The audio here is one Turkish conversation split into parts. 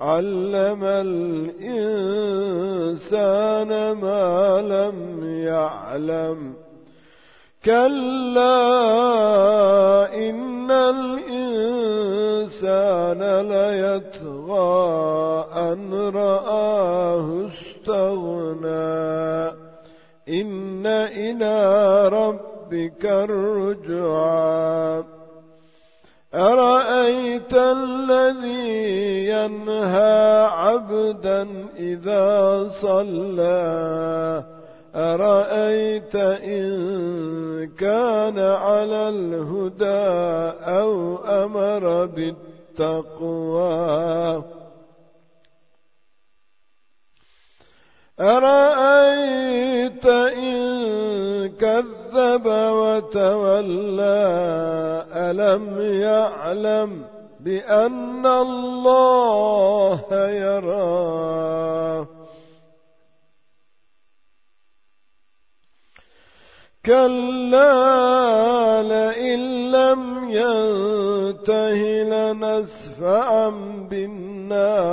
علم الإنسان ما لم يعلم كلا إن الإنسان ليطغى أن رآه استغنى إن إلى ربك الرجعى أرأيت الذي ينهى عبدا إذا صلى؟ أرأيت إن كان على الهدى أو أمر بالتقوى؟ أرأيت إن كذب وتولى ألم يعلم بأن الله يراه كلا لئن لم ينته لنسفعا بالناصية.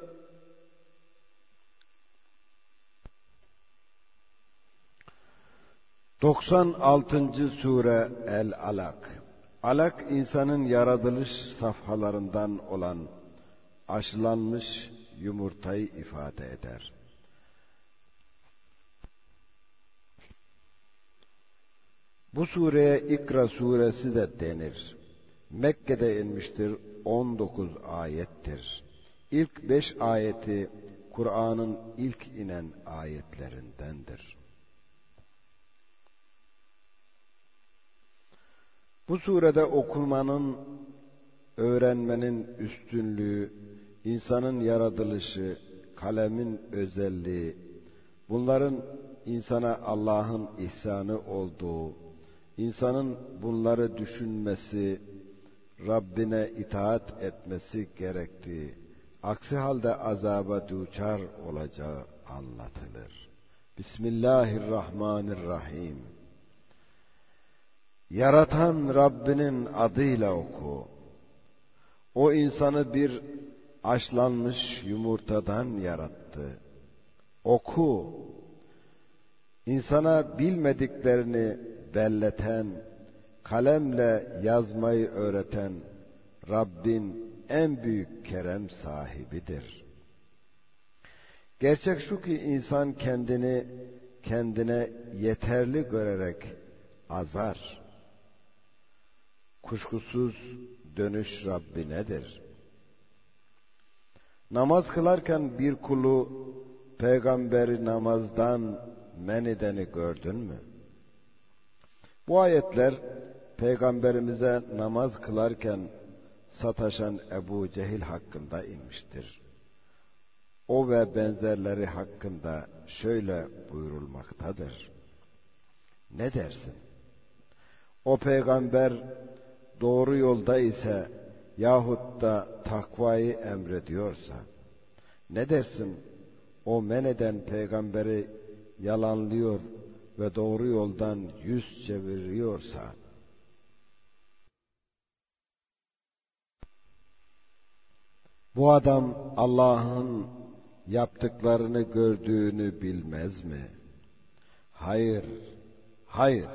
96. Sure El-Alak Alak insanın yaratılış safhalarından olan aşılanmış yumurtayı ifade eder. Bu sureye İkra suresi de denir. Mekke'de inmiştir 19 ayettir. İlk 5 ayeti Kur'an'ın ilk inen ayetlerindendir. Bu surede okumanın, öğrenmenin üstünlüğü, insanın yaratılışı, kalemin özelliği, bunların insana Allah'ın ihsanı olduğu, insanın bunları düşünmesi, Rabbine itaat etmesi gerektiği, aksi halde azaba duçar olacağı anlatılır. Bismillahirrahmanirrahim. Yaratan Rabbinin adıyla oku. O insanı bir aşlanmış yumurtadan yarattı. Oku. İnsana bilmediklerini belleten, kalemle yazmayı öğreten Rabbin en büyük kerem sahibidir. Gerçek şu ki insan kendini kendine yeterli görerek azar Kuşkusuz dönüş Rabbinedir. Namaz kılarken bir kulu peygamberi namazdan men edeni gördün mü? Bu ayetler peygamberimize namaz kılarken sataşan Ebu Cehil hakkında inmiştir. O ve benzerleri hakkında şöyle buyurulmaktadır. Ne dersin? O peygamber doğru yolda ise yahut da takvayı emrediyorsa ne dersin o men eden peygamberi yalanlıyor ve doğru yoldan yüz çeviriyorsa bu adam Allah'ın yaptıklarını gördüğünü bilmez mi? Hayır, hayır.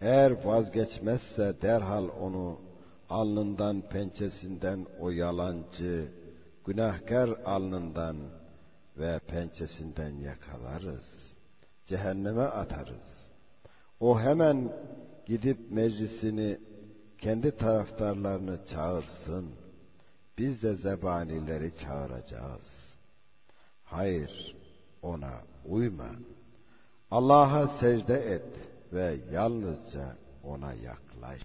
Eğer vazgeçmezse derhal onu alnından pençesinden o yalancı, günahkar alnından ve pençesinden yakalarız. Cehenneme atarız. O hemen gidip meclisini kendi taraftarlarını çağırsın. Biz de zebanileri çağıracağız. Hayır, ona uyma. Allah'a secde et ve yalnızca ona yaklaş.